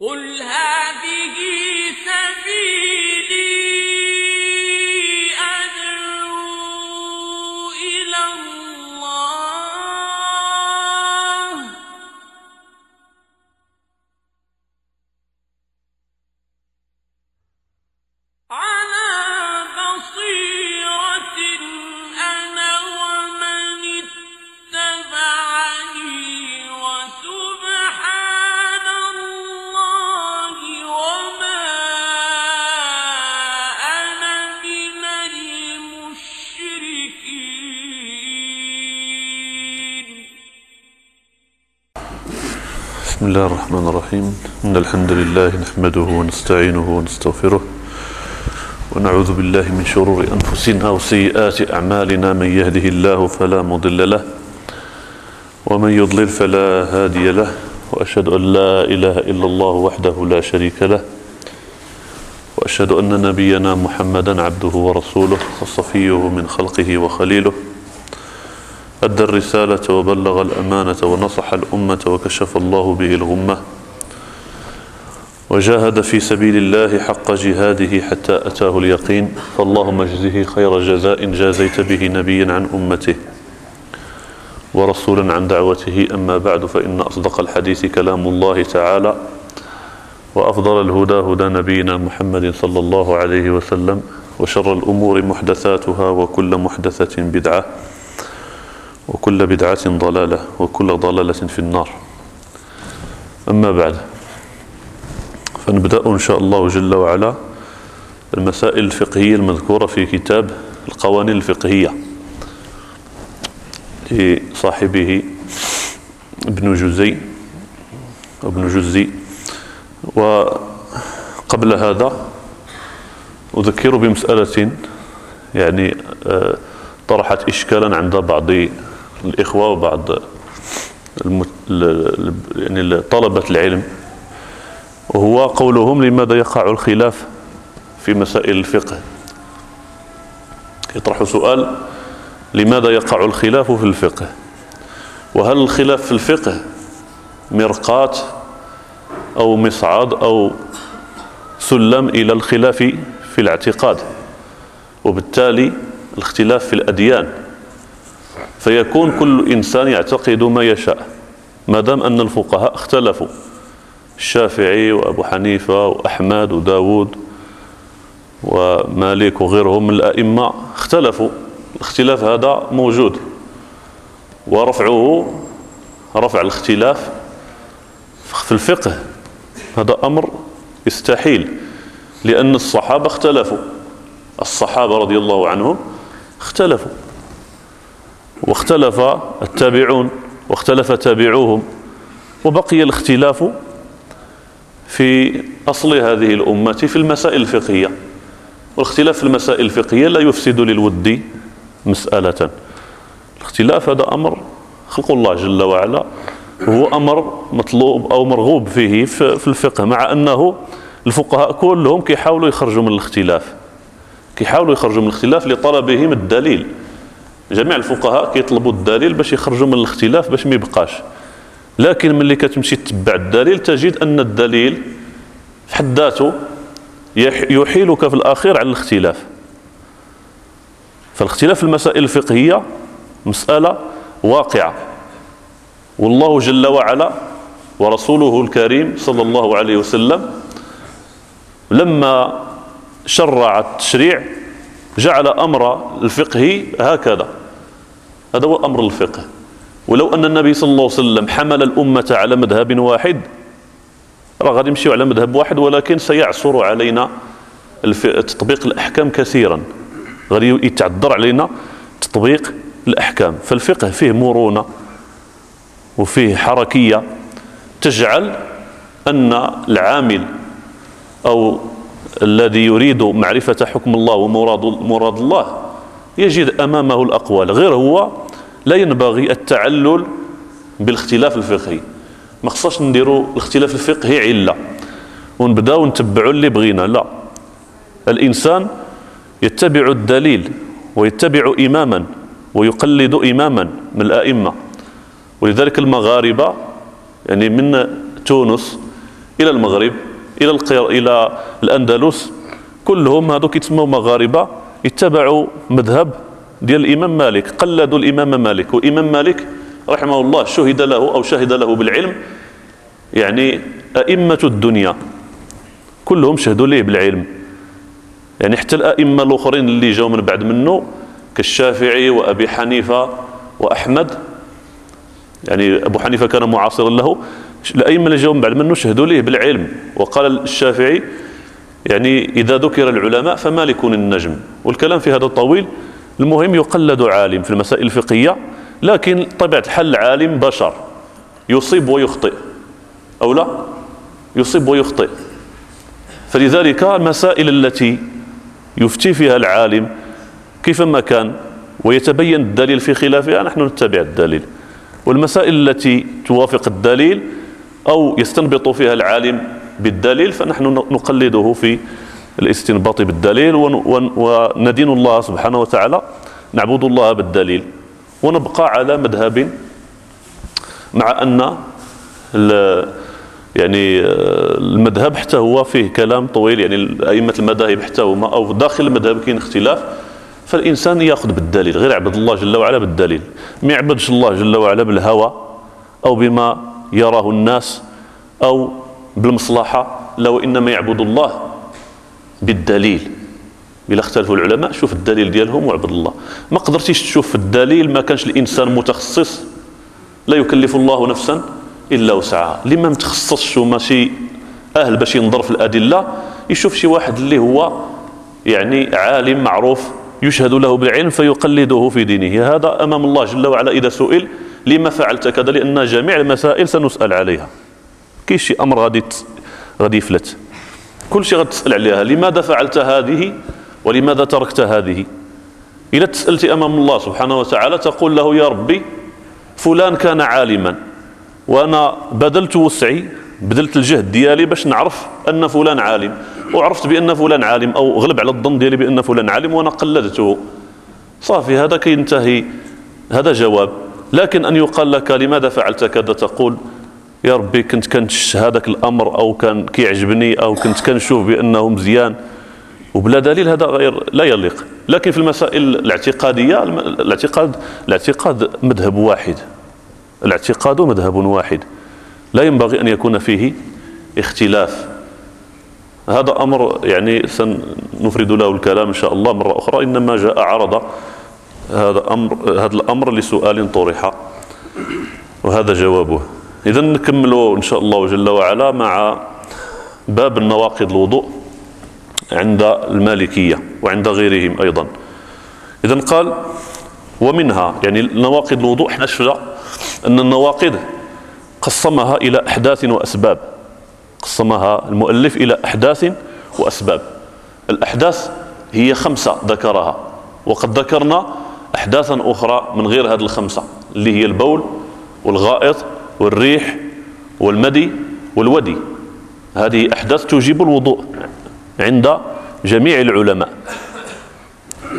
قل هذه الرحيم. إن الحمد لله نحمده ونستعينه ونستغفره ونعوذ بالله من شرور أنفسنا وسيئات أعمالنا. من يهده الله فلا مضل له ومن يضلل فلا هادي له. وأشهد أن لا إله إلا الله وحده لا شريك له. وأشهد أن نبينا محمدا عبده ورسوله وصفيه من خلقه وخليله. أدى الرسالة وبلغ الأمانة ونصح الأمة وكشف الله به الغمة. وجاهد في سبيل الله حق جهاده حتى أتاه اليقين. فاللهم اجزه خير جزاء جازيت به نبيا عن أمته ورسولا عن دعوته. أما بعد فإن أصدق الحديث كلام الله تعالى وأفضل الهدى هدى نبينا محمد صلى الله عليه وسلم وشر الأمور محدثاتها وكل محدثة بدعة وكل بدعة ضلالة وكل ضلالة في النار. أما بعد فنبدأ إن شاء الله جل وعلا المسائل الفقهية المذكورة في كتاب القوانين الفقهية لصاحبه ابن جزي ابن جزي. وقبل هذا أذكر بمسألة يعني آه، طرحت إشكالا عند بعض الإخوة وبعض يعني طلبة العلم. وهو قولهم لماذا يقع الخلاف في مسائل الفقه. يطرح سؤال لماذا يقع الخلاف في الفقه؟ وهل الخلاف في الفقه مرقاة أو مصعد أو سلم إلى الخلاف في الاعتقاد؟ وبالتالي الاختلاف في الأديان. فيكون كل إنسان يعتقد ما يشاء ما دام أن الفقهاء اختلفوا. الشافعي وأبو حنيفة وأحمد وداود ومالك وغيرهم من الأئمة اختلفوا. الاختلاف هذا موجود ورفعه رفع الاختلاف في الفقه. هذا أمر يستحيل لأن الصحابة اختلفوا. الصحابة رضي الله عنهم اختلفوا. واختلف التابعون واختلف تابعوهم وبقي الاختلاف في أصل هذه الأمة في المسائل الفقهية. والاختلاف في المسائل الفقهية لا يفسد للود مسألة. الاختلاف هذا أمر خلق الله جل وعلا. هو أمر مطلوب أو مرغوب فيه في الفقه مع أنه الفقهاء كلهم كيحاولوا يخرجوا من الاختلاف. كيحاولوا يخرجوا من الاختلاف لطلبهم الدليل. جميع الفقهاء كيطلبوا الدليل باش يخرجوا من الاختلاف باش ما يبقاش. لكن ملي كتمشي تتبع الدليل تجد أن الدليل في حد ذاته يح- يحيلك في الاخير على الاختلاف. فالاختلاف في المسائل الفقهية مسألة واقعة. والله جل وعلا ورسوله الكريم صلى الله عليه وسلم لما شرع التشريع جعل أمر الفقه هكذا. هذا هو أمر الفقه. ولو أن النبي صلى الله عليه وسلم حمل الأمة على مذهب واحد راه غادي يمشيو على مذهب واحد ولكن سيعصر علينا. تطبيق الأحكام كثيرا غادي يتعذر علينا تطبيق الأحكام فالفقه فيه مرونة وفيه حركية تجعل أن العامل أو الذي يريد معرفة حكم الله ومراد مراد الله يجد أمامه الأقوال غير هو لا ينبغي التعلل بالاختلاف الفقهي. ما خصناش نديروا الاختلاف الفقهي علة. ونبداو نتبعوا اللي بغينا. لا. الإنسان يتبع الدليل ويتبع إماما ويقلد إماما من الأئمة. ولذلك المغاربة يعني من تونس إلى المغرب إلى القير إلى الأندلس كلهم هذوك يتسموا مغاربة اتبعوا مذهب ديال الإمام مالك قلدوا الإمام مالك. والامام مالك رحمه الله شهد له أو شهد له بالعلم يعني أئمة الدنيا. كلهم شهدوا ليه بالعلم. يعني حتى الأئمة الأخرين اللي جاوا من بعد منه كالشافعي وأبي حنيفة وأحمد يعني أبو حنيفة كان معاصرا له. الأئمة اللي جاوا من بعد منه شهدوا ليه بالعلم. وقال الشافعي يعني إذا ذكر العلماء فمالك النجم. والكلام في هذا طويل. المهم يقلد عالم في المسائل الفقهية لكن طبيعة الحال عالم بشر يصيب ويخطئ. أو لا؟ يصيب ويخطئ. فلذلك المسائل التي يفتي فيها العالم كيفما كان ويتبين الدليل في خلافها نحن نتبع الدليل. والمسائل التي توافق الدليل أو يستنبط فيها العالم بالدليل فنحن نقلده في الاستنباط بالدليل وندين الله سبحانه وتعالى نعبد الله بالدليل ونبقى على مذهب مع أن يعني المذهب حتى هو فيه كلام طويل يعني أئمة المذاهب حتى هما أو داخل المذهب كاين اختلاف. فالإنسان يأخذ بالدليل غير يعبد الله جل وعلا بالدليل. ما يعبدش الله جل وعلا بالهوى أو بما يراه الناس أو بالمصلحة لو إنما يعبد الله بالدليل. إلا اختلفوا العلماء شوف الدليل ديالهم وعبد الله. ما قدرتيش تشوف الدليل ما كانش الإنسان متخصص. لا يكلف الله نفسا إلا وسعها. لما متخصصش وماشي أهل باش ينظر في الأدلة يشوف شي واحد اللي هو يعني عالم معروف يشهد له بالعلم فيقلده في دينه. هذا أمام الله جل وعلا. إذا سئل لما فعلت كذا؟ لأن جميع المسائل سنسأل عليها. كاين شي أمر غادي غادي يفلت. كل شيء غتسأل عليها لماذا فعلت هذه ولماذا تركت هذه؟ إذا تسألت أمام الله سبحانه وتعالى تقول له يا ربي فلان كان عالما وأنا بذلت وسعي بذلت الجهد ديالي باش نعرف أن فلان عالم وعرفت بأن فلان عالم أو غلب على الظن ديالي بأن فلان عالم وأنا قلدته. صافي هذا كينتهي هذا جواب. لكن أن يقال لك لماذا فعلت كذا؟ تقول يا ربي كنت كنتش هذاك الأمر أو كان كيعجبني أو كنت كنشوف بأنه مزيان. وبلا دليل هذا غير لا يليق. لكن في المسائل الاعتقادية الاعتقاد الاعتقاد مذهب واحد. الاعتقاد مذهب واحد. لا ينبغي أن يكون فيه اختلاف. هذا أمر يعني سنفرد له الكلام إن شاء الله مرة أخرى. إنما جاء عرض هذا أمر هذا الأمر لسؤال طرح. وهذا جوابه. اذا نكملوا إن شاء الله جل وعلا مع باب النواقض الوضوء عند المالكية وعند غيرهم أيضا. اذا قال ومنها يعني نواقض الوضوء إحنا شفنا أن النواقض قسمها إلى أحداث وأسباب. قسمها المؤلف إلى أحداث وأسباب. الأحداث هي خمسة ذكرها وقد ذكرنا احداثا أخرى من غير هذه الخمسة اللي هي البول والغائط والريح والمدي والودي. هذه أحداث توجب الوضوء عند جميع العلماء.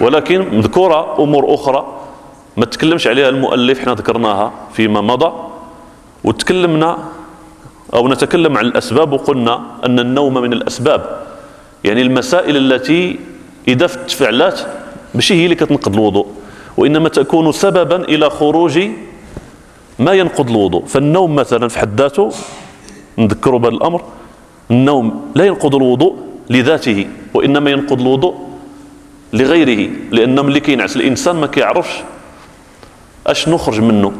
ولكن مذكورة أمور أخرى ما تكلمش عليها المؤلف إحنا ذكرناها فيما مضى وتكلمنا أو نتكلم عن الأسباب وقلنا أن النوم من الأسباب. يعني المسائل التي إذا تفعلات ماشي هي اللي كتنقض الوضوء وإنما تكون سببا إلى خروج ما ينقض الوضوء. فالنوم مثلا في حد ذاته نذكروا بهذا الأمر النوم لا ينقض الوضوء لذاته وإنما ينقض الوضوء لغيره لأن ملي كينعس الإنسان ما كيعرفش أش نخرج منه.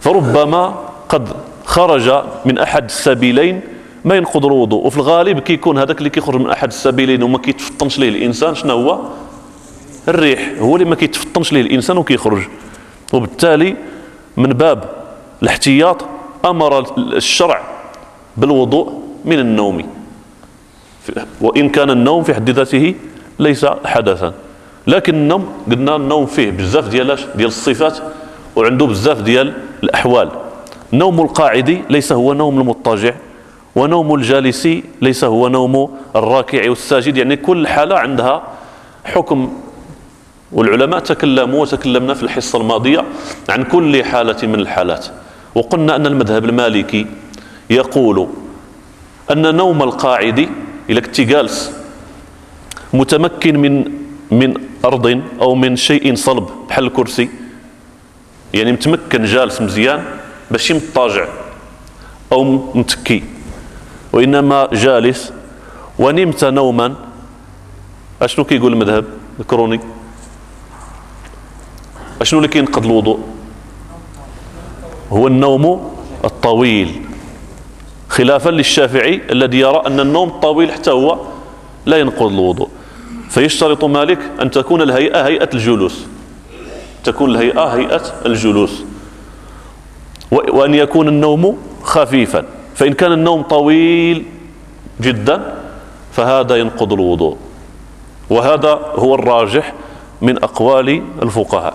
فربما قد خرج من أحد السبيلين ما ينقض الوضوء. وفي الغالب كيكون هذاك اللي كيخرج من أحد السبيلين وما كيتفطنش ليه الإنسان شنو هو؟ الريح. هو اللي ما كيتفطنش ليه الإنسان وكيخرج. وبالتالي من باب الاحتياط أمر الشرع بالوضوء من النوم. وإن كان النوم في حد ذاته ليس حدثا. لكن النوم قلنا النوم فيه بزاف ديال ديال الصفات وعنده بزاف ديال الأحوال. نوم القاعد ليس هو نوم المضطجع ونوم الجالس ليس هو نوم الراكع والساجد. يعني كل حالة عندها حكم. والعلماء تكلموا وتكلمنا في الحصة الماضية عن كل حالة من الحالات. وقلنا أن المذهب المالكي يقول أن نوم القاعد كنت جالس متمكن من من أرض أو من شيء صلب بحال الكرسي. يعني متمكن جالس مزيان ماشي مضطجع أو متكي وإنما جالس ونمت نوما أشنو كيقول المذهب الكروني؟ أشنو اللي كينقض الوضوء؟ هو النوم الطويل. خلافا للشافعي الذي يرى أن النوم الطويل حتى هو لا ينقض الوضوء. فيشترط مالك أن تكون الهيئة هيئة الجلوس. تكون الهيئة هيئة الجلوس. وأن يكون النوم خفيفا. فإن كان النوم طويل جدا فهذا ينقض الوضوء. وهذا هو الراجح من أقوال الفقهاء.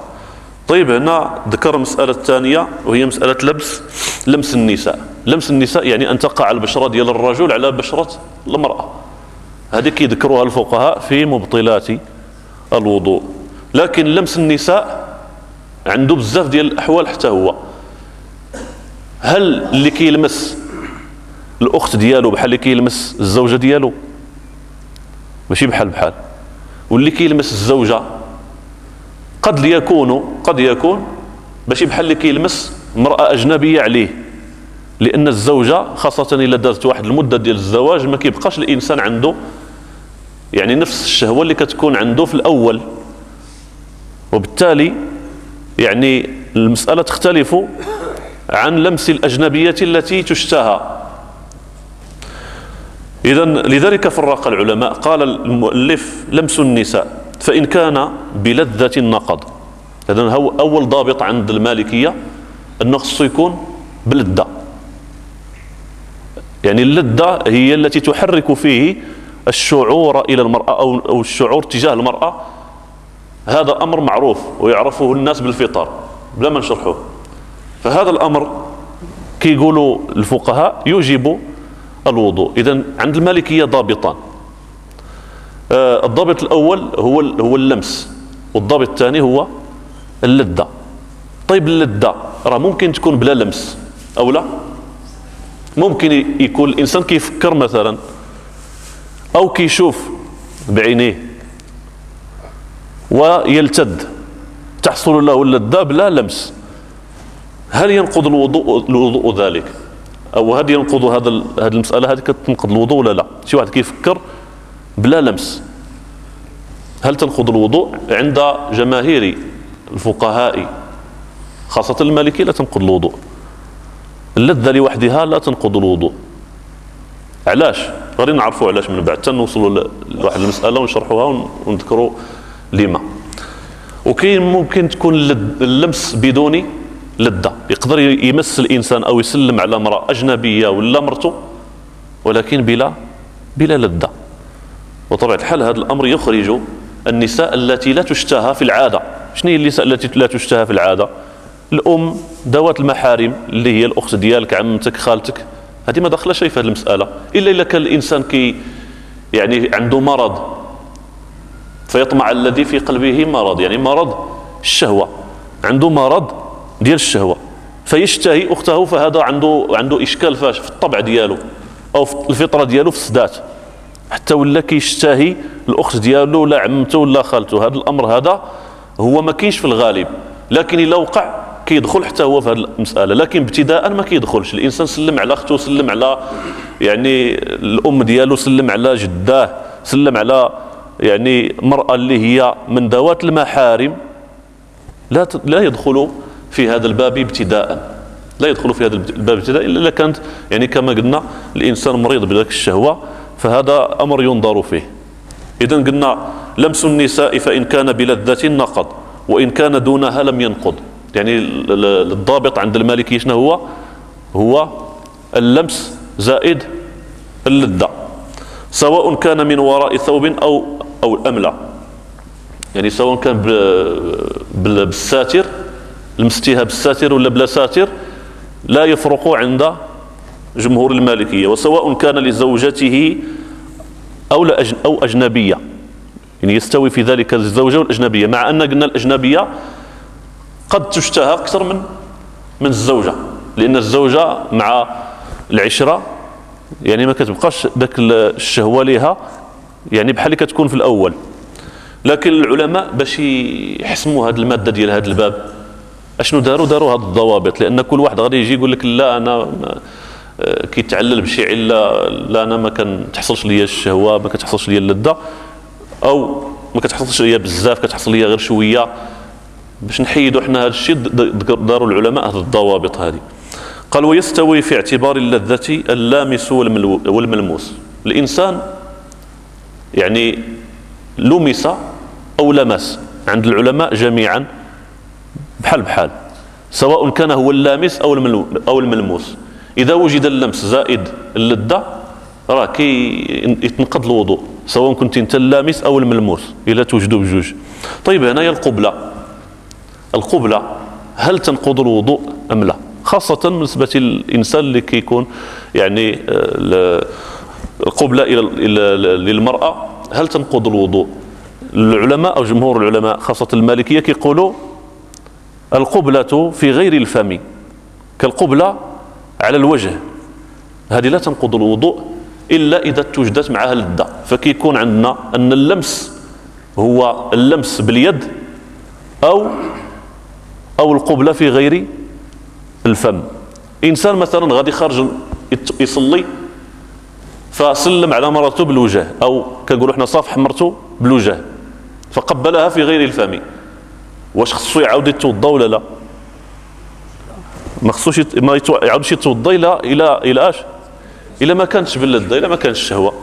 طيب هنا ذكر مسألة ثانية وهي مسألة لبس لمس النساء. لمس النساء يعني أن تقع البشرة ديال الرجل على بشرة المرأة. هذه كيذكروها الفقهاء في مبطلات الوضوء. لكن لمس النساء عنده بزاف ديال الأحوال حتى هو. هل اللي كيلمس الأخت ديالو بحال اللي كيلمس الزوجة ديالو؟ ماشي بحال بحال. واللي كيلمس الزوجة قد يكون قد يكون ماشي بحال اللي كيلمس امرأة أجنبية عليه. لأن الزوجة خاصة إلا دازت واحد المدة ديال الزواج ما كيبقاش الإنسان عنده يعني نفس الشهوة اللي كتكون عنده في الأول. وبالتالي يعني المسألة تختلف عن لمس الأجنبية التي تشتهى. إذا لذلك فرق العلماء. قال المؤلف لمس النساء. فإن كان بلذة النقض إذا هو أول ضابط عند المالكية أنه خصو يكون بلذة. يعني اللذة هي التي تحرك فيه الشعور إلى المرأة أو الشعور تجاه المرأة. هذا أمر معروف ويعرفه الناس بالفطر بلا ما نشرحه فهذا الأمر كيقولوا الفقهاء يوجب الوضوء. إذا عند المالكية ضابطان. آه، الضابط الأول هو هو اللمس والضابط الثاني هو اللذة طيب اللذة راه ممكن تكون بلا لمس أو لا؟ ممكن يكون الإنسان كيفكر مثلا أو كيشوف بعينيه ويلتد تحصل له اللذة بلا لمس. هل ينقض الوضوء الوضوء ذلك؟ أو هل ينقض هذا هذه المسألة؟ هذه كتنقض الوضوء ولا لا؟ شي واحد كيفكر بلا لمس. هل تنقض الوضوء عند جماهير الفقهاء خاصة المالكي لا تنقض الوضوء. اللذة لوحدها لا تنقض الوضوء. علاش؟ غادي نعرفوا علاش من بعد. تنوصلوا لواحد المسألة ونشرحوها ونذكروا لما وكاين ممكن تكون اللمس بدون لذة. يقدر يمس الإنسان أو يسلم على امرأة أجنبية ولا مرته ولكن بلا بلا لذة. وطبعا الحال هذا الأمر يخرج النساء التي لا تشتهى في العادة. شنو هي النساء التي لا تشتهى في العادة؟ الأم ذوات المحارم اللي هي الأخت ديالك عمتك خالتك. هذه ما دخلها شيء في هذه المسألة. إلا إذا كان الإنسان كي يعني عنده مرض فيطمع الذي في قلبه مرض. يعني مرض الشهوة. عنده مرض ديال الشهوة. فيشتهي أخته فهذا عنده عنده إشكال فاش في الطبع ديالو أو في الفطرة ديالو في السدات حتى ولا كيشتهي الأخت ديالو ولا عمته ولا خالته. هذا الأمر هذا هو ما كاينش في الغالب. لكن إلا وقع كيدخل حتى هو في هذه المسألة. لكن ابتداء ما كيدخلش. الإنسان سلم على أخته سلم على يعني الأم ديالو سلم على جداه سلم على يعني مرأة اللي هي من ذوات المحارم. لا لا يدخل في هذا الباب ابتداء. لا يدخل في هذا الباب ابتداء إلا كانت يعني كما قلنا الإنسان مريض بذلك الشهوة. فهذا أمر ينظر فيه. إذا قلنا لمس النساء فإن كان بلذة نقض وإن كان دونها لم ينقض. يعني الضابط عند المالكي شنو هو؟ هو اللمس زائد اللذة سواء كان من وراء ثوب أو أو الأملة. يعني سواء كان بالساتر لمستيها بالساتر ولا بلا ساتر لا يفرق عند جمهور المالكية وسواء كان لزوجته أو أو أجنبية. يعني يستوي في ذلك الزوجة والأجنبية مع أن قلنا الأجنبية قد تشتهى أكثر من من الزوجة لأن الزوجة مع العشرة يعني ما كتبقاش ذاك الشهوة ليها يعني بحال اللي كتكون في الأول. لكن العلماء باش يحسموا هذه المادة ديال هذا الباب أشنو داروا؟ داروا هذه الضوابط لأن كل واحد غادي يجي يقول لك لا آه، كيتعلل بشي علة لا أنا ما كتحصلش ليا الشهوة ما كتحصلش ليا اللذة أو ما كتحصلش ليا بزاف كتحصل ليا غير شوية. باش نحيدوا حنا هذا الشيء داروا العلماء هذه الضوابط هذه قال ويستوي في اعتبار اللذة اللامس والملموس. الإنسان يعني لمس أو لمس عند العلماء جميعا بحال بحال سواء كان هو اللامس أو الملموس. إذا وجد اللمس زائد اللذة راه كي يتنقض الوضوء سواء كنت أنت اللامس أو الملموس إلا توجدوا بجوج. طيب هنايا القبلة. القبلة هل تنقض الوضوء أم لا؟ خاصة بالنسبة للإنسان اللي كيكون يعني آه، القبلة إلى للمرأة هل تنقض الوضوء؟ العلماء أو جمهور العلماء خاصة المالكية كيقولوا القبلة في غير الفم. كالقبلة على الوجه. هذه لا تنقض الوضوء إلا إذا توجدت معها اللذة فكيكون عندنا أن اللمس هو اللمس باليد أو أو القبلة في غير الفم. إنسان مثلا غادي خارج يصلي فسلم على مرته بالوجه أو كنقولوا إحنا صافح مرته بالوجه فقبلها في غير الفم. واش خصو يعاود يتوضأ ولا لا؟ ما خصوش ما يعاودش يتوضا إلى إلى إلى أش؟ إلى ما كانتش باللذه إلى ما كانتش الشهوة.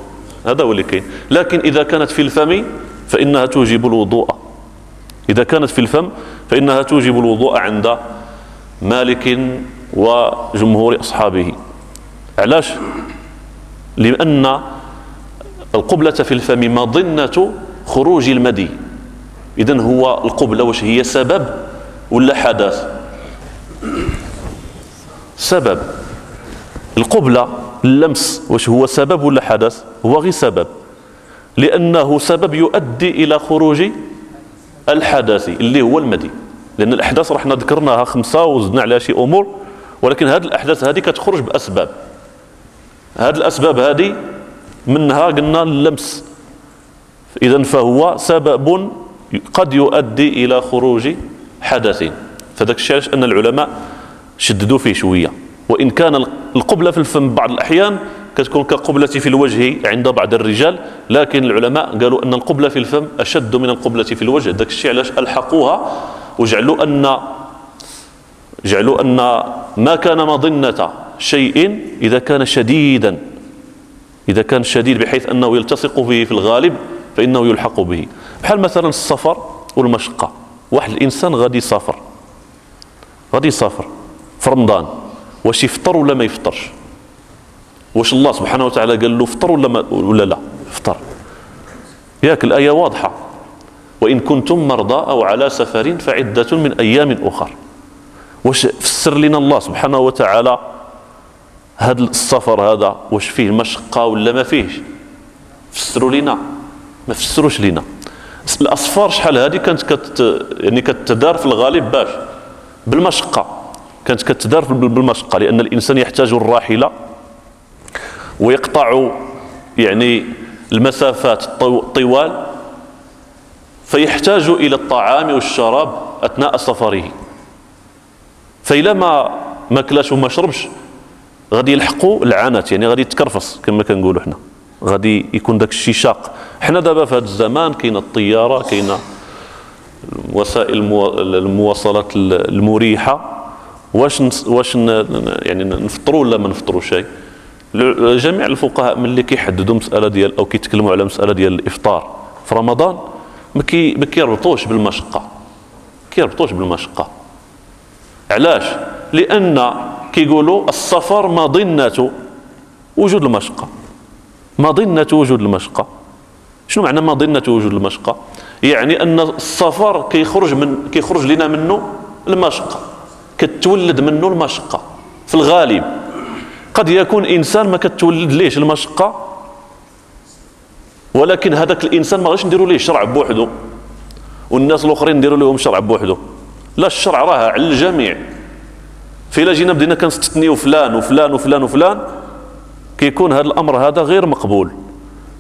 هذا هو اللي كاين. لكن إذا كانت في الفم فإنها توجب الوضوء. إذا كانت في الفم فإنها توجب الوضوء عند مالك وجمهور أصحابه. علاش؟ لأن القبلة في الفم مظنة خروج المدي. إذن هو القبلة واش هي سبب ولا حدث؟ سبب. القبلة اللمس واش هو سبب ولا حدث؟ هو غير سبب. لأنه سبب يؤدي إلى خروج الحدث اللي هو المدي. لأن الأحداث رحنا ذكرناها خمسة وزدنا عليها شي أمور ولكن هذه الأحداث هذه كتخرج بأسباب. هذه الأسباب هذه منها قلنا اللمس. اذا فهو سبب قد يؤدي إلى خروج حدث. فذاك الشيء أن العلماء شددوا فيه شوية. وإن كان القبلة في الفم بعض الأحيان كتكون كقبلة في الوجه عند بعض الرجال لكن العلماء قالوا أن القبلة في الفم أشد من القبلة في الوجه. ذاك الشيء علاش ألحقوها وجعلوا أن جعلوا أن ما كان مظنة شيء إذا كان شديدا. إذا كان شديد بحيث أنه يلتصق به في الغالب فإنه يلحق به. بحال مثلا السفر والمشقة. واحد الإنسان غادي يسافر غادي يسافر في رمضان. واش يفطر ولا ما يفطرش؟ واش الله سبحانه وتعالى قال له فطر ولا ما ولا لا؟ فطر. ياك الآية واضحة. وإن كنتم مرضى أو على سفر فعدة من أيام أخر. واش فسر لنا الله سبحانه وتعالى هذا السفر هذا؟ واش فيه مشقة ولا ما فيهش فسروا لنا. ما فسروش لنا. الأسفار شحال هذه كانت كت يعني كتدار في الغالب باش. بالمشقة. كانت كتدار بالمشقة لأن الإنسان يحتاج الراحلة ويقطع يعني المسافات الطوال فيحتاج إلى الطعام والشراب أثناء سفره. فإلا ما ما كلاش وما شربش غادي يلحقوا العنات يعني غادي يتكرفص كما كنقولوا حنا. غادي يكون داك الشيء شاق. حنا دابا في هذا الزمان كاينة الطيارة كاينة وسائل المواصلات المريحة. واش واش يعني نفطروا ولا ما نفطروا شيء؟ جميع الفقهاء ملي كيحددوا مسألة ديال أو كيتكلموا على مسألة ديال الإفطار في رمضان ما كي ما كيربطوش بالمشقة. كيربطوش بالمشقة. علاش؟ لأن كيقولوا السفر مظنه وجود المشقة. مظنه وجود المشقة. شنو معنى مظنه وجود المشقة؟ يعني أن السفر كيخرج من كيخرج لنا منه المشقة. كتولد منه المشقة في الغالب. قد يكون إنسان ما كتولد ليش المشقة؟ ولكن هذاك الإنسان ما غاديش نديروا ليه شرع بوحده والناس الأخرين نديروا لهم شرع بوحده لا الشرع راه على الجميع. فإلا جينا بدينا كنستثنيو فلان وفلان وفلان وفلان كيكون هذا الأمر هذا غير مقبول.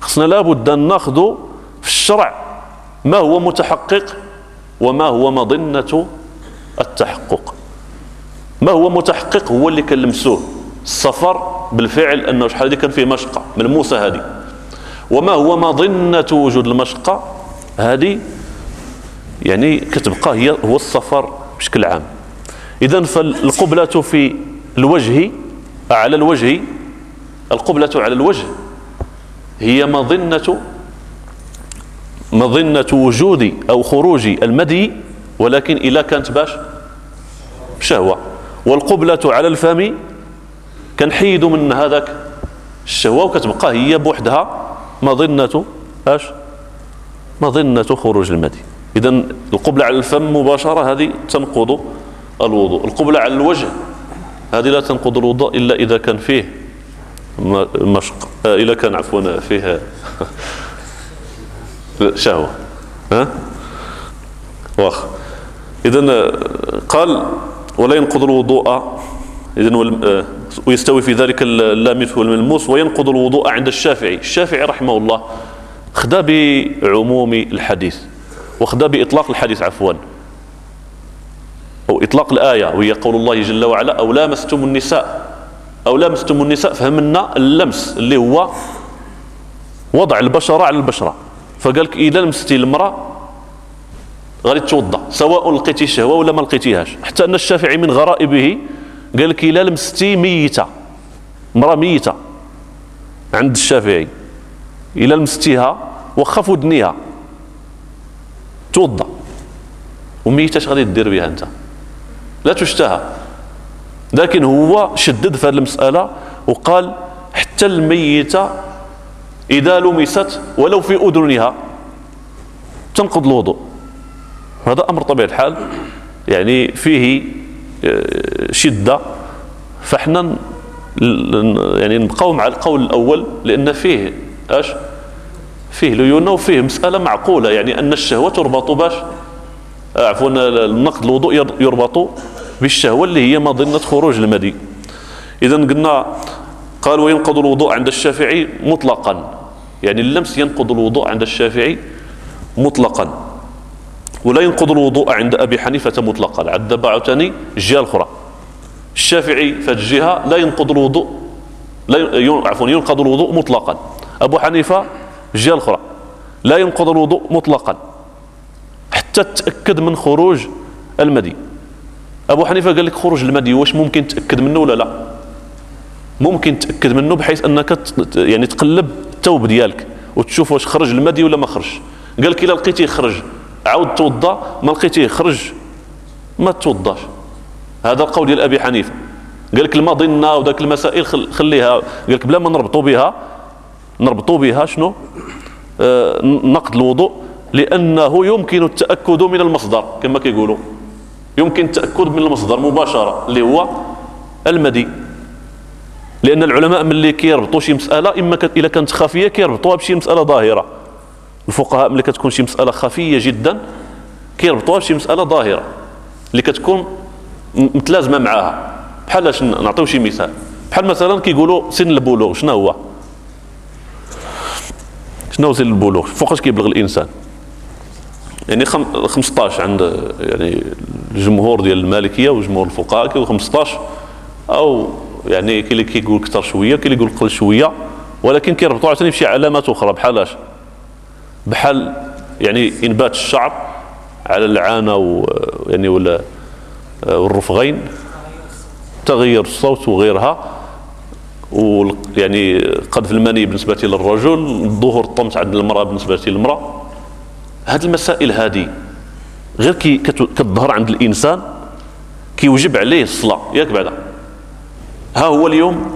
خصنا لابد أن ناخذ في الشرع ما هو متحقق وما هو مظنة التحقق. ما هو متحقق هو اللي كنلمسوه السفر بالفعل انه شحال هذه كان فيه مشقة ملموسه هذه. وما هو مظنه وجود المشقة؟ هذه يعني كتبقى هي هو السفر بشكل عام. اذا فالقبلة في الوجه على الوجه القبلة على الوجه هي مظنه مظنه وجود أو خروج المدي ولكن اذا كانت باش؟ شهوه والقبلة على الفم. كنحيد من هذاك الشهوة وكتبقى هي بوحدها مظنة اش؟ مظنة خروج المدي. اذا القبلة على الفم مباشرة هذه تنقض الوضوء. القبلة على الوجه هذه لا تنقض الوضوء إلا إذا كان فيه مشق آه، إذا كان عفوا فيه شهوة. ها؟ واخ. اذا آه، قال ولا ينقض الوضوء. اذا آه، ويستوي في ذلك اللامس والملموس وينقض الوضوء عند الشافعي. الشافعي رحمه الله خدا بعموم الحديث وخدا بإطلاق الحديث عفوا أو إطلاق الآية وهي قول الله جل وعلا أو لامستم النساء أو لامستم النساء فهمنا اللمس اللي هو وضع البشرة على البشرة. فقال لك إذا لمستي المرأة غادي توضا سواء لقيتي شهوة ولا ما لقيتيهاش. حتى أن الشافعي من غرائبه قال لك إلا لمستي ميتة مرأة ميتة عند الشافعي. إلا لمستيها وخف ودنيها. توضا وميتة اش غادي دير بها أنت؟ لا تشتهى. لكن هو شدد في هذه المسألة وقال حتى الميتة إذا لمست ولو في أذنها تنقض الوضوء. هذا أمر طبيعي الحال. يعني فيه آه، شدة. فإحنا يعني نبقاو مع القول الأول لأن فيه أش؟ فيه ليونة وفيه مسألة معقولة. يعني أن الشهوة تربط باش آه، عفوا النقد الوضوء يربط بالشهوة اللي هي مظنة خروج المدي. إذا قلنا قال وينقض الوضوء عند الشافعي مطلقا. يعني اللمس ينقض الوضوء عند الشافعي مطلقا. ولا ينقض الوضوء عند أبي حنيفة مطلقا. عد عاوتاني الجهة الأخرى. الشافعي في الجهة لا ينقض الوضوء لا عفوا ينقض الوضوء مطلقا. أبو حنيفة الجهة الأخرى. لا ينقض الوضوء مطلقا. حتى تأكد من خروج المدي. أبو حنيفة قال لك خروج المدي واش ممكن تأكد منه ولا لا؟ ممكن تأكد منه بحيث أنك يعني تقلب الثوب ديالك وتشوف واش خرج المدي ولا ما خرج قال لك إلا لقيتيه خرج. عاود توضا ما لقيتيه خرج ما توضاش. هذا القول ديال أبي حنيفة. قال لك المظنة وذاك المسائل خليها. قال لك بلا ما نربطوا بها نربطوا بها شنو؟ آه نقد الوضوء لأنه يمكن التأكد من المصدر كما كيقولوا. يمكن التأكد من المصدر مباشرة اللي هو المدي. لأن العلماء ملي كيربطوا شي مسألة إما اذا كانت خفية كيربطوها بشي مسألة ظاهرة. الفقهاء ملي كتكون شي مسألة خفية جدا كيربطوها بشي مسألة ظاهرة اللي كتكون متلازمة معاها. بحال نعطيو شي مثال. بحال مثلا كيقولوا سن البلوغ شنو هو؟ شنو هو سن البلوغ؟ فوقاش كيبلغ الإنسان؟ يعني 15 عند يعني الجمهور ديال المالكية وجمهور الفقهاء كيقول 15 أو يعني كاين اللي كيقول أكثر شوية كاين اللي يقول قل شوية ولكن كيربطوا عاوتاني بشي علامات أخرى. بحال بحال يعني إنبات الشعر على العانة يعني ولا والرفغين تغير الصوت وغيرها ويعني قذف المني بالنسبة للرجل ظهور الطمس عند المرأة بالنسبة للمرأة. هذه المسائل هذه غير كي كتظهر عند الإنسان كيوجب عليه الصلاة. ياك بعدا. ها هو اليوم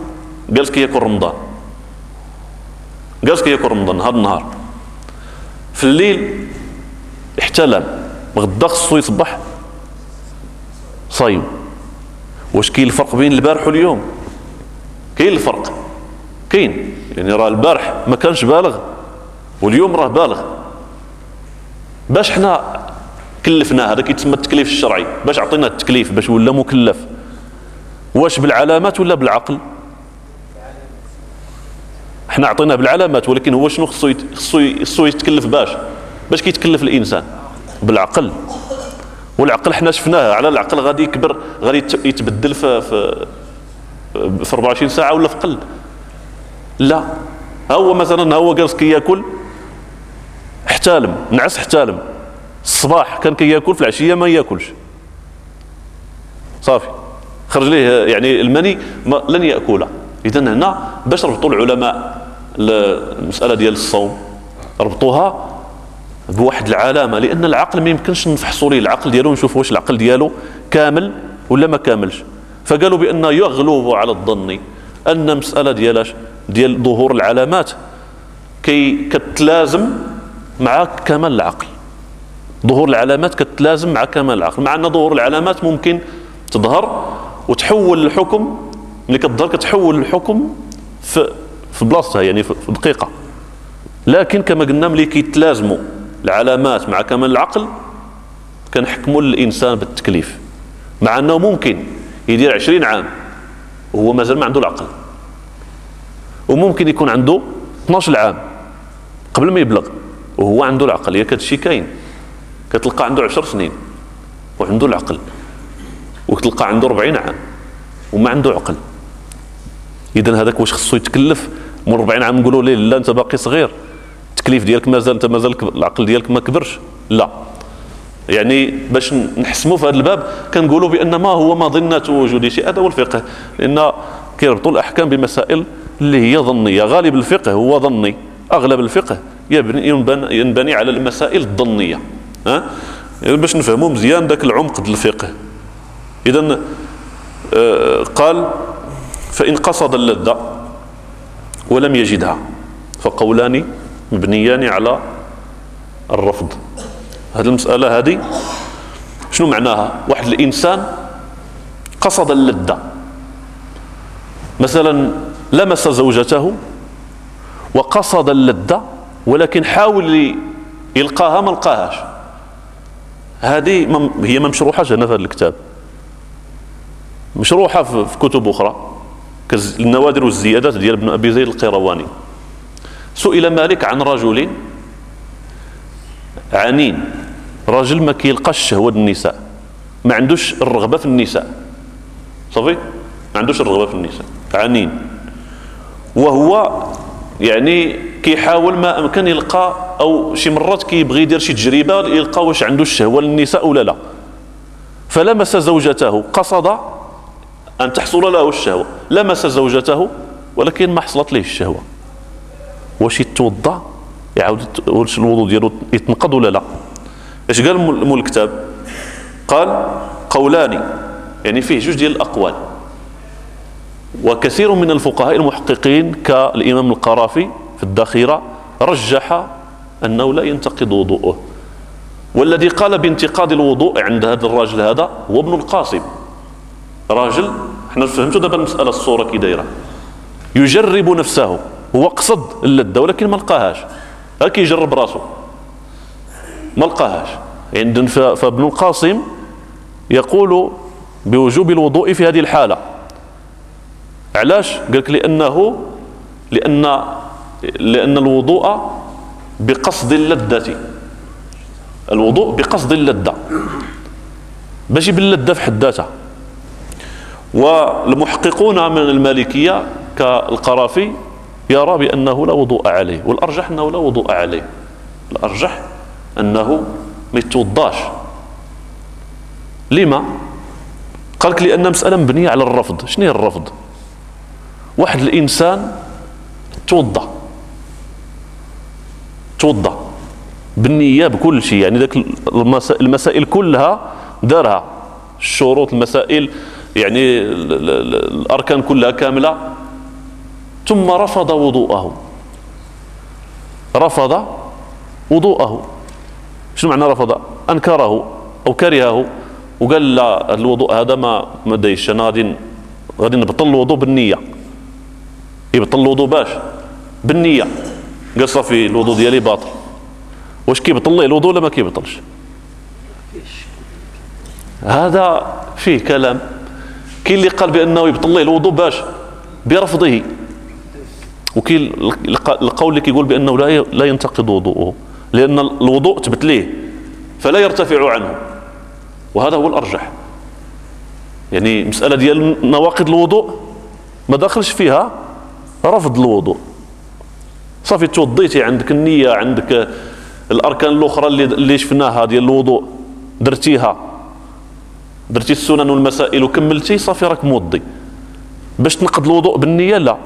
جالس كي يكون رمضان. جالس كي يكون رمضان هذا النهار. في الليل احتلم غدا خصو يصبح صايم. واش كاين الفرق بين البارح واليوم؟ كاين الفرق كاين. يعني راه البارح ما كانش بالغ واليوم راه بالغ. باش حنا كلفناه هذا كيتسمى التكليف الشرعي باش عطينا التكليف باش ولا مكلف؟ واش بالعلامات ولا بالعقل؟ حنا عطيناه بالعلامات ولكن هو شنو خصو خصو يتكلف باش؟ باش كيتكلف الإنسان؟ بالعقل. والعقل حنا شفناه على العقل غادي يكبر غادي يت- يتبدل في في في 24 ساعة ولا في قل لا. ها هو مثلا ها هو جالس كياكل احتالم نعس احتالم. الصباح كان كياكل في العشية ما ياكلش. صافي. خرج ليه يعني المني ما لن يأكله. اذا هنا باش ربطوا العلماء. المساله ديال الصوم. ربطوها بواحد العلامة لأن العقل ما يمكنش نفحصوا ليه. العقل ديالو نشوف واش العقل ديالو كامل ولا ما كاملش. فقالوا بأن يغلب على الظن أن مسألة ديالاش ديال ظهور العلامات كي كتلازم مع كمال العقل. ظهور العلامات كتلازم مع كمال العقل. مع أن ظهور العلامات ممكن تظهر وتحول الحكم ملي كتظهر كتحول الحكم في في بلاصتها يعني في دقيقة. لكن كما قلنا ملي كيتلازموا العلامات مع كمال العقل كنحكموا الإنسان بالتكليف. مع أنه ممكن يدير 20 عام وهو مازال ما عنده العقل. وممكن يكون عنده 12 عام قبل ما يبلغ وهو عنده العقل. ياك هادشي كاين. كتلقى عنده 10 سنين وعنده العقل. وتلقى عنده 40 عام وما عنده عقل. اذا هذاك واش خصو يتكلف؟ من 40 عام نقولوا ليه لا أنت باقي صغير. التكليف ديالك مازال أنت مازال العقل ديالك ما كبرش. لا. يعني باش نحسموا في هذا الباب كنقولوا بأن ما هو مظنه وجود شيء هذا هو الفقه. لأن كيربطوا الأحكام بمسائل اللي هي ظنية. غالب الفقه هو ظني. أغلب الفقه يبني ينبني, ينبني على المسائل الظنية. ها؟ يعني باش نفهموا مزيان ذاك العمق ديال الفقه. اذا آه، قال فإن قصد اللذة ولم يجدها فقولان مبنيان على الرفض. هذه المسألة هذه شنو معناها؟ واحد الإنسان قصد اللذة. مثلا لمس زوجته وقصد اللذة ولكن حاول يلقاها ما لقاهاش. هذه هي ما مشروحاش هنا في هذا الكتاب. مشروحة في كتب أخرى. كالنوادر والزيادات ديال ابن أبي زيد القيرواني. سئل مالك عن رجل عنين راجل ما كيلقاش شهوة النساء ما عندوش الرغبة في النساء. صافي؟ ما عندوش الرغبة في النساء عنين. وهو يعني كيحاول ما أمكن يلقى أو شي مرات كيبغي يدير شي تجربة يلقى واش عنده الشهوة للنساء ولا لا. فلمس زوجته قصد أن تحصل له الشهوة. لمس زوجته ولكن ما حصلت له الشهوة؟ واش يتوضأ؟ يعاود واش الوضوء ديالو يتنقض ولا لا؟ اش قال مول الكتاب؟ قال قولان. يعني فيه جوج ديال الأقوال. وكثير من الفقهاء المحققين كالإمام القرافي في الذخيرة رجح أنه لا ينتقض وضوءه. والذي قال بانتقاد الوضوء عند هذا الراجل هذا هو ابن القاسم. راجل إحنا فهمتوا دابا المسألة الصورة كي دايرة. يجرب نفسه هو قصد اللذة ولكن ما لقاهاش. ها كيجرب راسه ما لقاهاش. عند فابن القاسم يقول بوجوب الوضوء في هذه الحالة. علاش؟ قال لك لأنه لأن لأن الوضوء بقصد اللذة. الوضوء بقصد اللذة. ماشي باللذة في حد ذاتها والمحققون من المالكية كالقرافي يرى بأنه لا وضوء عليه والأرجح أنه لا وضوء عليه. الأرجح أنه ما يتوضاش لما؟ قال لك لأن مسألة مبنية على الرفض. شنو هي الرفض؟ واحد الإنسان توضا توضا بالنية بكل شيء يعني ذاك المسائل كلها دارها. الشروط المسائل يعني ال- ال- ال- الأركان كلها كاملة. ثم رفض وضوءه. رفض وضوءه. شنو معنى رفض؟ أنكره أو كرهه. وقال لا الوضوء هذا ما ما دايش أنا غادي غادي نبطل الوضوء بالنية. يبطل الوضوء باش؟ بالنية. قال صافي الوضوء ديالي باطل. واش كيبطل ليه الوضوء ولا ما كيبطلش؟ هذا فيه كلام. كاين اللي قال بأنه يبطل ليه الوضوء باش برفضه. وكاين القول اللي كيقول بأنه لا لا ينتقض وضوءه لأن الوضوء تبت ليه فلا يرتفع عنه. وهذا هو الأرجح. يعني مسألة ديال نواقض الوضوء ما داخلش فيها رفض الوضوء. صافي توضيتي عندك النية عندك الأركان الأخرى اللي شفناها ديال الوضوء درتيها. درتي السنن والمسائل وكملتي صافي راك موضي. باش تنقض الوضوء بالنية لا.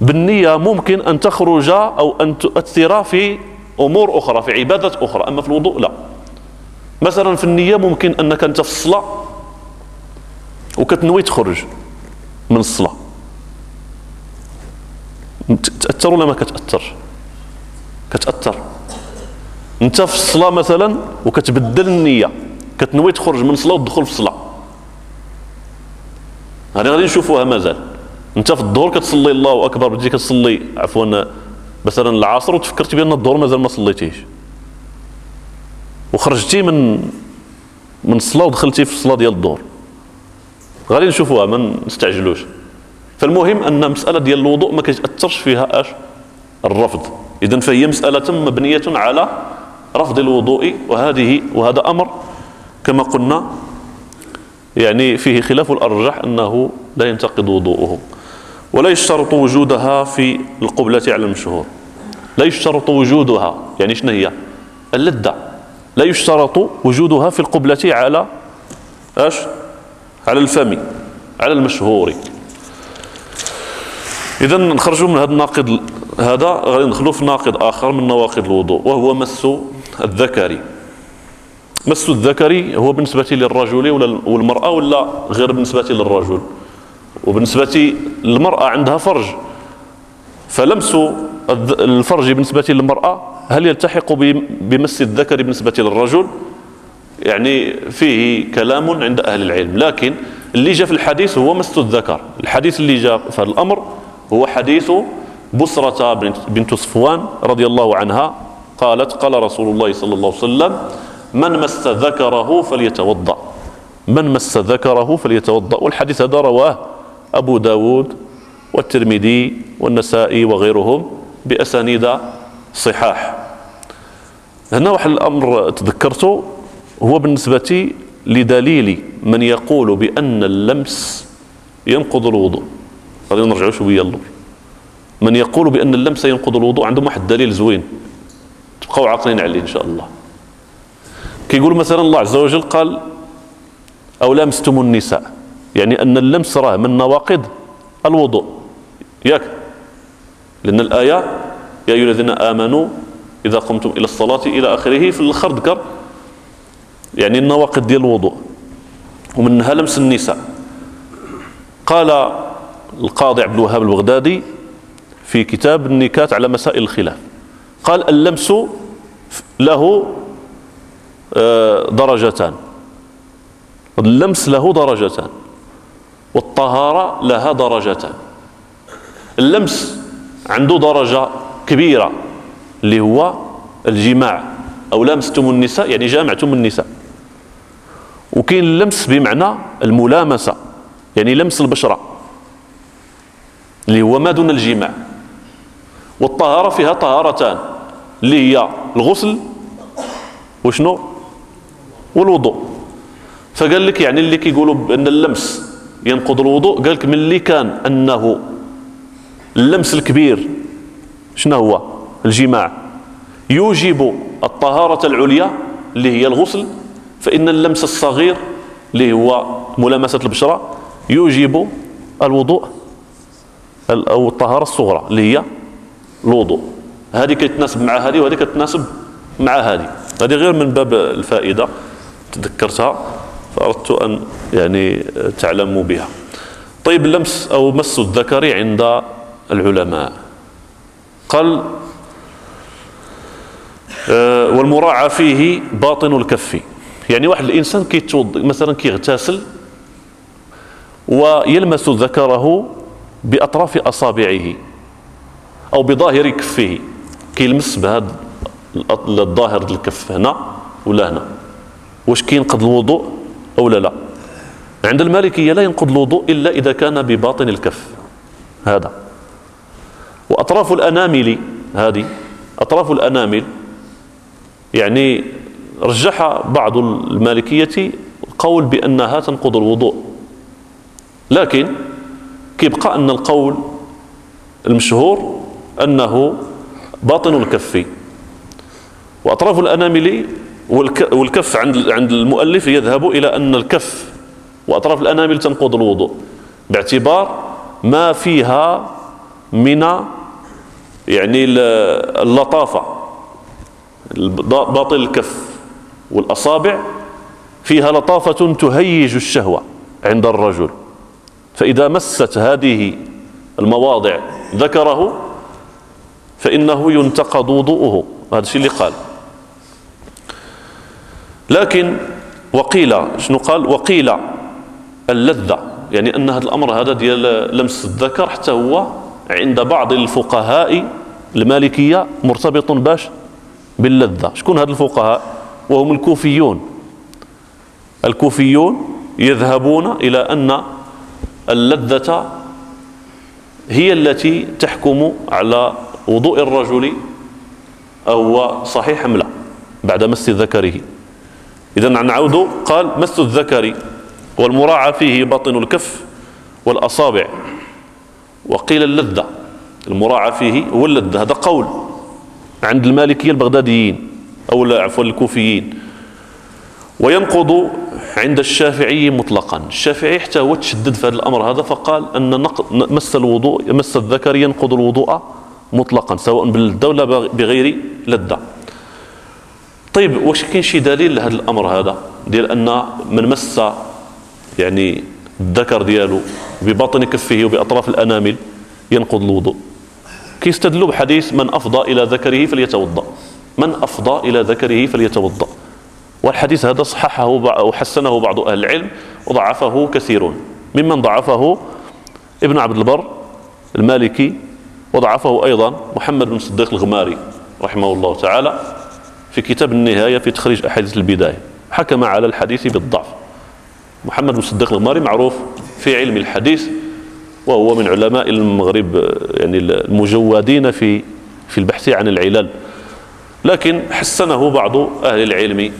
بالنية ممكن أن تخرج أو أن تؤثر في أمور أخرى في عبادات أخرى أما في الوضوء لا. مثلا في النية ممكن أنك أنت في الصلاة وكتنوي تخرج من الصلاة. تأثر ولا ما كتأثر؟ كتأثر. أنت في الصلاة مثلا وكتبدل النية. كتنوي تخرج من الصلاه وتدخل في الصلاه هذه غادي نشوفوها مازال. انت في الظهر كتصلي الله أكبر بديتي كتصلي عفوا مثلا العصر وتفكرت بأن الظهر مازال ما صليتيش وخرجتي من من الصلاه ودخلتي في الصلاه ديال الظهر غادي نشوفوها ما نستعجلوش. فالمهم أن مسألة ديال الوضوء ما كيتأثرش فيها أش؟ الرفض. اذا فهي مسألة مبنية على رفض الوضوء وهذه وهذا أمر كما قلنا يعني فيه خلاف الأرجح أنه لا ينتقض وضوءه. ولا يشترط وجودها في القبلة على المشهور. لا يشترط وجودها يعني شنو هي؟ اللذة. لا يشترط وجودها في القبلة على إيش؟ على الفم على المشهور. اذا نخرجوا من هذا الناقض هذا غادي ندخلوا في ناقض آخر من نواقض الوضوء وهو مس الذكر. مس الذكر هو بالنسبة للرجل والمرأة ولا غير بالنسبة للرجل؟ وبالنسبة للمرأة عندها فرج. فلمس الفرج بالنسبة للمرأة هل يلتحق بمس الذكر بالنسبة للرجل؟ يعني فيه كلام عند أهل العلم لكن اللي جاء في الحديث هو مس الذكر. الحديث اللي جاء في الأمر هو حديث بصرة بنت صفوان رضي الله عنها قالت قال رسول الله صلى الله عليه وسلم من مس ذكره فليتوضأ. من مس ذكره فليتوضأ. والحديث هذا رواه أبو داود والترمذي والنسائي وغيرهم بأسانيد صحاح. هنا واحد الأمر تذكرته هو بالنسبة لدليل من يقول بأن اللمس ينقض الوضوء. غادي نرجعوا شوية اللور من يقول بأن اللمس ينقض الوضوء عندهم واحد الدليل زوين. تبقوا عاقلين عليه إن شاء الله. كيقول مثلا الله عز وجل قال أو لامستم النساء. يعني أن اللمس راه من نواقض الوضوء. ياك. لأن الآية يا أيها الذين آمنوا إذا قمتم إلى الصلاة إلى آخره في الآخر ذكر يعني النواقض ديال الوضوء. ومنها لمس النساء. قال القاضي عبد الوهاب البغدادي في كتاب النكات على مسائل الخلاف. قال اللمس له درجتان. اللمس له درجتان والطهارة لها درجتان. اللمس عنده درجة كبيرة اللي هو الجماع أو لامستم النساء يعني جامعتم النساء. وكاين اللمس بمعنى الملامسة يعني لمس البشرة اللي هو ما دون الجماع. والطهارة فيها طهارتان اللي هي الغسل وشنو؟ والوضوء. فقال لك يعني اللي كيقولوا بان اللمس ينقض الوضوء قال لك من اللي كان أنه اللمس الكبير شنو هو؟ الجماع. يوجب الطهارة العليا اللي هي الغسل فإن اللمس الصغير اللي هو ملامسة البشرة يوجب الوضوء أو الطهارة الصغرى اللي هي الوضوء. هذه كتناسب مع هذه وهذه كتناسب مع هذه. هذه غير من باب الفائدة. تذكرتها فأردت أن يعني تعلموا بها. طيب اللمس أو مس الذكر عند العلماء. قال آه، والمراعى فيه باطن الكف. يعني واحد الإنسان كيتوضا مثلا كيغتسل ويلمس ذكره بأطراف أصابعه أو بظاهر كفه. كيلمس بهذا الظاهر الكف هنا ولا هنا؟ واش كينقض الوضوء أو لا لا. عند المالكية لا ينقض الوضوء إلا إذا كان بباطن الكف. هذا. وأطراف الأنامل هذه. أطراف الأنامل يعني رجح بعض المالكية قول بأنها تنقض الوضوء. لكن كيبقى أن القول المشهور أنه باطن الكف. وأطراف الأنامل والكف عند عند المؤلف يذهب إلى أن الكف وأطراف الأنامل تنقض الوضوء باعتبار ما فيها من يعني اللطافة. باطن الكف والأصابع فيها لطافة تهيج الشهوة عند الرجل. فإذا مست هذه المواضع ذكره فإنه ينتقض وضوءه. هذا الشيء اللي قال. لكن وقيل شنو قال؟ وقيل اللذة يعني أن هذا الأمر هذا ديال لمس الذكر حتى هو عند بعض الفقهاء المالكية مرتبط باش باللذة. شكون هاد الفقهاء؟ وهم الكوفيون. الكوفيون يذهبون إلى أن اللذة هي التي تحكم على وضوء الرجل أو صحيح أم لا بعد مس ذكره. إذا نعود قال مس الذكر والمراعى فيه باطن الكف والأصابع وقيل اللذة المراعى فيه هو اللذة هذا قول عند المالكية البغداديين أو عفوا الكوفيين. وينقض عند الشافعي مطلقا. الشافعي حتى هو تشدد في هذا الأمر هذا فقال أن مس الوضوء مس الذكر ينقض الوضوء مطلقا سواء باللذة ولا بغير لذة. طيب واش كاين شي دليل لهذا الأمر هذا؟ ديال أن من مس يعني الذكر ديالو بباطن كفه وبأطراف الأنامل ينقض الوضوء. كيستدلوا بحديث من أفضى إلى ذكره فليتوضأ. من أفضى إلى ذكره فليتوضأ. والحديث هذا صححه وحسنه بعض أهل العلم وضعفه كثيرون. ممن ضعفه ابن عبد البر المالكي وضعفه أيضا محمد بن صديق الغماري رحمه الله تعالى. في كتاب النهاية في تخريج أحاديث البداية. حكم على الحديث بالضعف. محمد بن صديق معروف في علم الحديث وهو من علماء المغرب يعني المجودين في في البحث عن العلل. لكن حسنه بعض أهل العلم.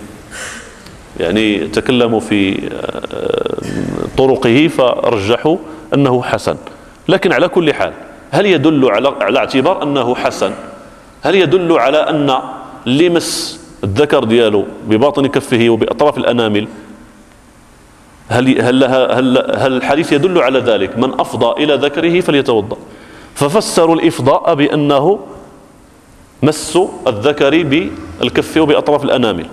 يعني تكلموا في آه، طرقه فرجحوا أنه حسن. لكن على كل حال هل يدل على على اعتبار أنه حسن؟ هل يدل على أن اللي مس الذكر ديالو بباطن كفه وبأطراف الأنامل. هل هل هل هل الحديث يدل على ذلك؟ من أفضى إلى ذكره فليتوضأ. ففسروا الإفضاء بأنه مس الذكر بالكف وبأطراف الأنامل.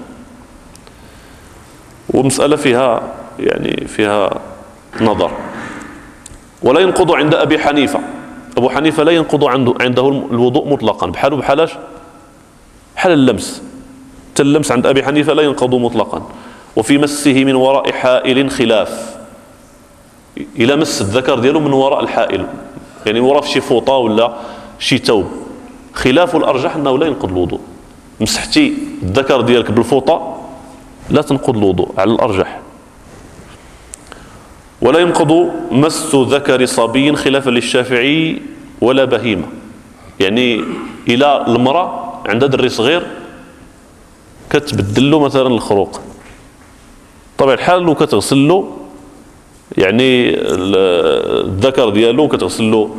ومسألة فيها يعني فيها نظر. ولا ينقض عند أبي حنيفة. أبو حنيفة لا ينقض عنده عنده الوضوء مطلقا. بحاله بحالاش حل اللمس. اللمس عند أبي حنيفة لا ينقض مطلقا. وفي مسه من وراء حائل خلاف. إلى مس الذكر ديالو من وراء الحائل. يعني وراء شي فوطة ولا شي ثوب. خلاف الأرجح أنه لا ينقض الوضوء. مسحتي الذكر ديالك بالفوطة لا تنقض الوضوء على الأرجح. ولا ينقض مس ذكر صبي خلافا للشافعي ولا بهيمة. يعني إلى المرأة عندها دري صغير كتبدل له مثلا الخروق. طبعا الحال لو له يعني الذكر ديالو كتغسل له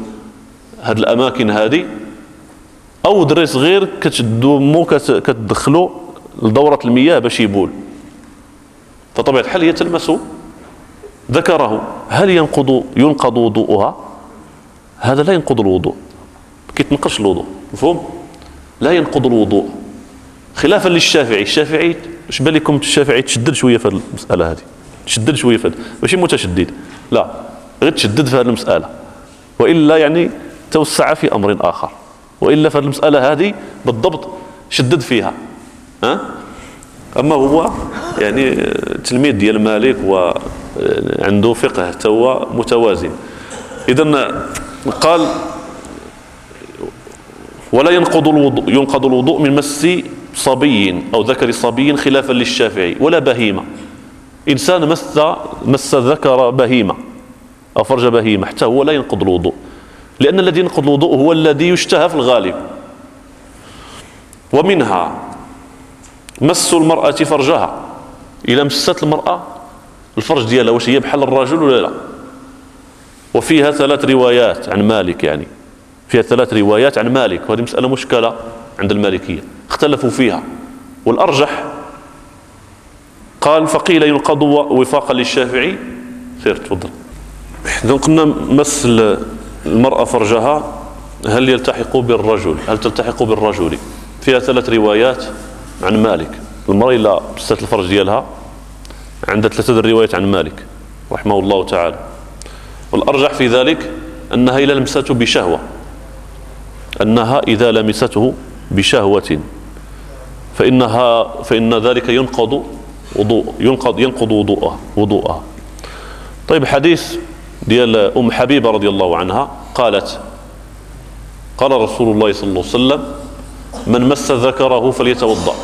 هاد الأماكن هذه أو دري صغير كتدمو كتدخلو لدورة المياه باش يبول. فطبيعة الحال هي تلمس ذكره. هل ينقض ينقض وضوءها؟ هذا لا ينقض الوضوء كيتنقص الوضوء مفهوم؟ لا ينقض الوضوء. خلافا للشافعي. الشافعي اش بالكم الشافعي تشدد شوية في المسألة هذه؟ تشدد شوية في ماشي متشدد. لا غير تشدد في هذه المسألة. وإلا يعني توسع في أمر آخر. وإلا في هذه المسألة هذه بالضبط شدد فيها. ها؟ أما هو يعني تلميذ ديال مالك وعنده فقه تو متوازن. اذا قال ولا ينقض الوضوء ينقض الوضوء من مس صبي أو ذكر صبي خلافا للشافعي ولا بهيمة. إنسان مس مس ذكر بهيمة أو فرج بهيمة حتى هو لا ينقض الوضوء. لأن الذي ينقض الوضوء هو الذي يشتهى في الغالب. ومنها مس المرأة فرجها. إذا مست المرأة الفرج ديالها واش هي بحال الرجل ولا لا؟ وفيها ثلاث روايات عن مالك يعني. فيها ثلاث روايات عن مالك وهذه مسألة مشكلة عند المالكية. اختلفوا فيها. والأرجح قال فقيل ينقض وفاقا للشافعي. سير تفضل. إذا قلنا مس المرأة فرجها هل يلتحق بالرجل؟ هل تلتحق بالرجل؟ فيها ثلاث روايات عن مالك. المرأة إلا مست الفرج ديالها عندها ثلاثة الروايات عن مالك رحمه الله تعالى. والأرجح في ذلك أنها إذا لمسته بشهوة. أنها إذا لمسته بشهوة. فإنها فإن ذلك ينقض وضوء ينقض ينقض وضوءها وضوءها. طيب حديث ديال أم حبيبة رضي الله عنها قالت قال رسول الله صلى الله عليه وسلم من مس ذكره فليتوضأ.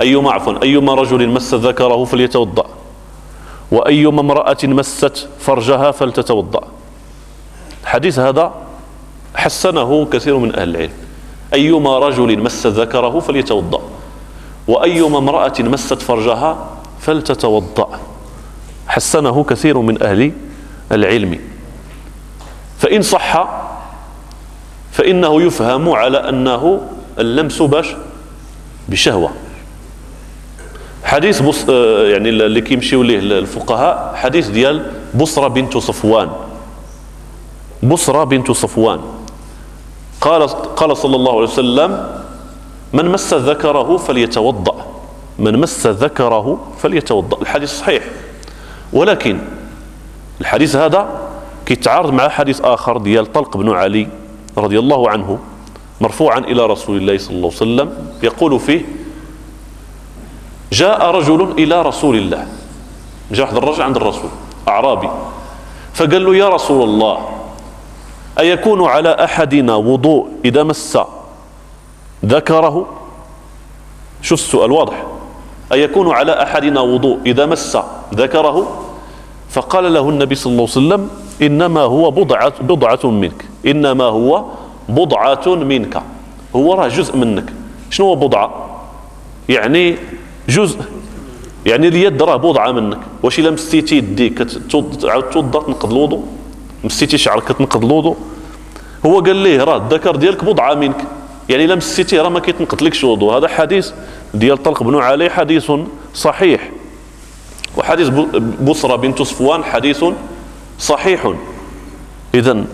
أيما عفوا أيما رجل مس ذكره فليتوضأ وأيما امرأة مست فرجها فلتتوضأ. الحديث هذا حسنه كثير من أهل العلم. أيما رجل مس ذكره فليتوضأ وأيما امرأة مست فرجها فلتتوضأ. حسنه كثير من أهل العلم. فإن صح فإنه يفهم على أنه اللمس باش بشهوة. حديث بص آه، يعني اللي كيمشيو ليه الفقهاء حديث ديال بصرة بنت صفوان. بصرة بنت صفوان. قال قال صلى الله عليه وسلم من مس ذكره فليتوضأ. من مس ذكره فليتوضأ. الحديث صحيح. ولكن الحديث هذا كيتعارض مع حديث آخر ديال طلق بن علي رضي الله عنه مرفوعا إلى رسول الله صلى الله عليه وسلم يقول فيه جاء رجل إلى رسول الله. جاء واحد الرجل عند الرسول أعرابي فقال له يا رسول الله أيكون على أحدنا وضوء إذا مس ذكره؟ شوف السؤال؟ واضح. أيكون على أحدنا وضوء إذا مس ذكره؟ فقال له النبي صلى الله عليه وسلم إنما هو بضعة, بضعة منك. إنما هو بضعة منك. هو راه جزء منك. شنو هو بضعة؟ يعني جزء. يعني اليد راه بضعة منك. واش إلا مستيتي يديك؟ تعاود توضا تنقض الوضوء؟ مسيتي شعرك كتنقض الوضوء هو قال ليه راه الذكر ديالك بضعه منك. يعني إلا مسيتيه راه ما كيتنقضلكش الوضوء هذا حديث ديال طلق بن علي حديث صحيح. وحديث بصرة بنت صفوان حديث صحيح. اذا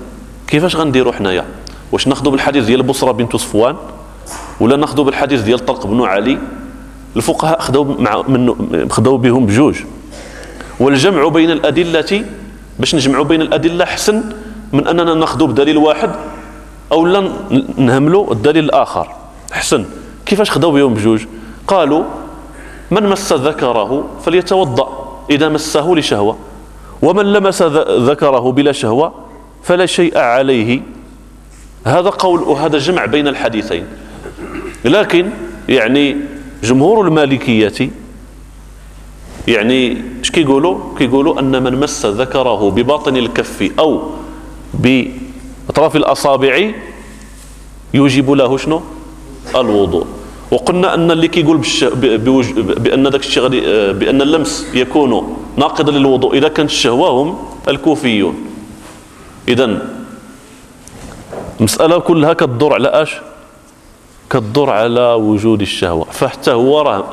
كيفاش غنديروا حنايا؟ واش ناخذوا بالحديث ديال بصرة بنت صفوان ولا ناخذوا بالحديث ديال طلق بن علي؟ الفقهاء خذوا مع خذوا بهم بجوج. والجمع بين الأدلة باش نجمعوا بين الأدلة احسن من أننا ناخذوا بدليل واحد أو لا نهملوا الدليل الآخر. احسن كيفاش خذوا بهم بجوج؟ قالوا من مس ذكره فليتوضأ إذا مسه لشهوة ومن لمس ذكره بلا شهوة فلا شيء عليه. هذا قول وهذا جمع بين الحديثين. لكن يعني جمهور المالكية يعني اش كيقولوا؟ كيقولوا أن من مس ذكره بباطن الكف أو بأطراف الأصابع يوجب له شنو؟ الوضوء. وقلنا أن اللي كيقول بش... بأن داك الشيء غادي بأن اللمس يكون ناقضا للوضوء إذا كانت الشهوة هم الكوفيون. اذا المساله كلها كتدور على أش؟ كتدور على وجود الشهوة. فحتى هو راه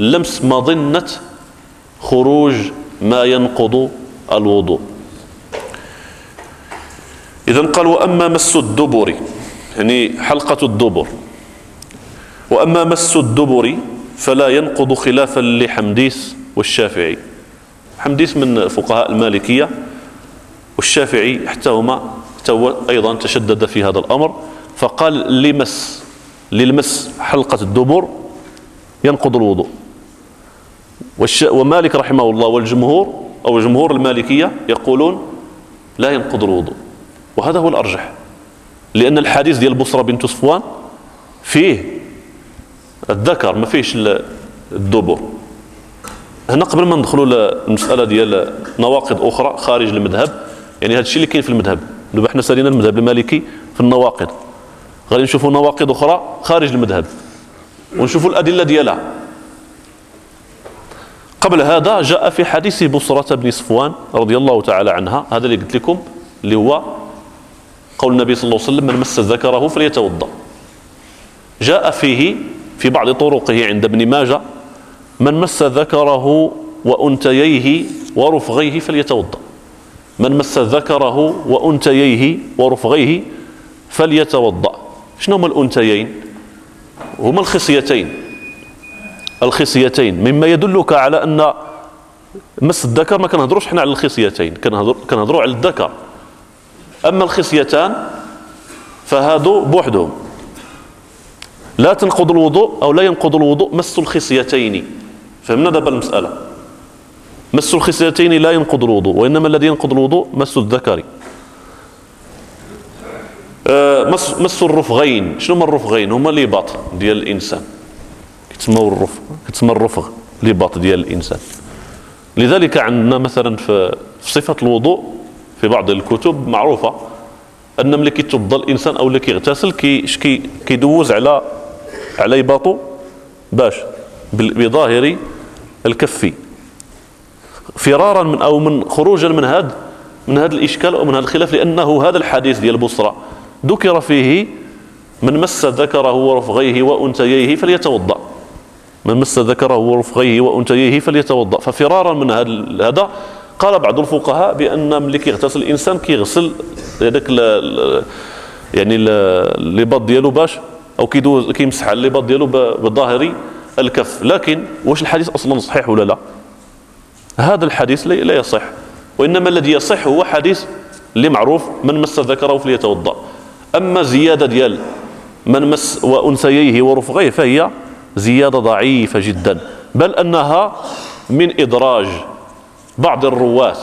اللمس مظنه خروج ما ينقض الوضوء. إذا قال وأما مس الدبر يعني حلقة الدبر. وأما مس الدبر فلا ينقض خلافا لحمديس والشافعي. حمديس من فقهاء المالكية والشافعي حتى هما أيضا تشدد في هذا الأمر فقال لمس للمس حلقة الدبر ينقض الوضوء. ومالك رحمه الله والجمهور أو جمهور المالكية يقولون لا ينقض الوضوء. وهذا هو الأرجح. لأن الحديث ديال بصرة بنت صفوان فيه الذكر ما فيش الدبر. هنا قبل ما ندخلوا للمسألة ديال نواقض أخرى خارج المذهب يعني هذا الشيء اللي كاين في المذهب. دابا حنا سالينا المذهب المالكي في النواقض. غادي نشوفوا نواقض أخرى خارج المذهب. ونشوفوا الأدلة ديالها. قبل هذا جاء في حديث بصرة بن صفوان رضي الله تعالى عنها. هذا اللي قلت لكم اللي هو قول النبي صلى الله عليه وسلم من مس ذكره فليتوضأ. جاء فيه في بعض طرقه عند ابن ماجه من مس ذكره وأنتييه ورفغيه فليتوضأ. من مس ذكره وأنتييه ورفغيه فليتوضأ. شنو هما الأنتيين هما الخصيتين. الخصيتين. مما يدلك على أن مس الذكر ما كنهضروش حنا على الخصيتين. كنهضروا على الذكر. أما الخصيتان فهادو بوحدهم. لا تنقض الوضوء أو لا ينقض الوضوء مس الخصيتين. فهمنا دابا المسألة. مس الخصيتين لا ينقض الوضوء وإنما الذي ينقض الوضوء مس الذكر. آه، مس, الرفغين. شنو هما الرفغين؟ هما لباط ديال الإنسان. كتسموا الرفغ كتسمى الرفغ لباط ديال الإنسان. لذلك عندنا مثلا في صفة الوضوء في بعض الكتب معروفة أن ملي كيتوضأ الإنسان أو اللي كيغتسل كي كيدوز على على يباطو باش بظاهر الكف. فرارا من أو من خروجا من هذا من هذا الإشكال أو من هذا الخلاف لأنه هذا الحديث ديال بصرى ذكر فيه من مس ذكره ورفغيه وأنثييه فليتوضأ. من مس ذكره ورفغيه وأنثييه فليتوضأ. ففرارا من هذا قال بعض الفقهاء بأن ملي كيغتسل الإنسان كيغسل هذاك يعني اللباط ديالو باش أو كيدوز كيمسح على اللباط ديالو بظاهر الكف. لكن واش الحديث أصلا صحيح ولا لا؟ هذا الحديث لا يصح. وإنما الذي يصح هو حديث اللي معروف من مس ذكره فليتوضأ. أما زيادة ديال من مس وأنثييه ورفغيه فهي زيادة ضعيفة جدا. بل أنها من إدراج بعض الرواة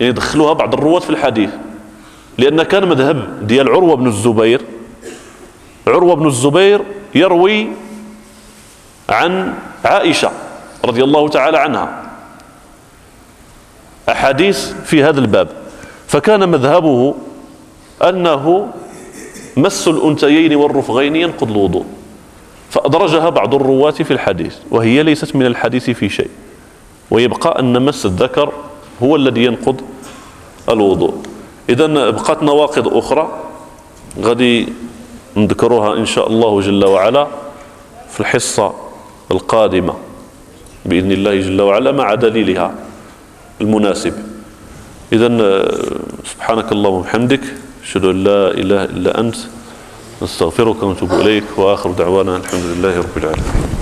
يعني دخلوها بعض الرواة في الحديث. لأن كان مذهب ديال عروة بن الزبير عروة بن الزبير يروي عن عائشة رضي الله تعالى عنها. أحاديث في هذا الباب. فكان مذهبه أنه مس الأنتيين والرفغين ينقض الوضوء. فأدرجها بعض الرواة في الحديث وهي ليست من الحديث في شيء ويبقى أن مس الذكر هو الذي ينقض الوضوء. إذا بقات نواقض أخرى غادي نذكرها إن شاء الله جل وعلا في الحصة القادمة بإذن الله جل وعلا مع دليلها المناسب. إذا سبحانك اللهم وبحمدك أشهد أن لا إله إلا أنت نستغفرك ونتوب إليك وآخر دعوانا الحمد لله رب العالمين.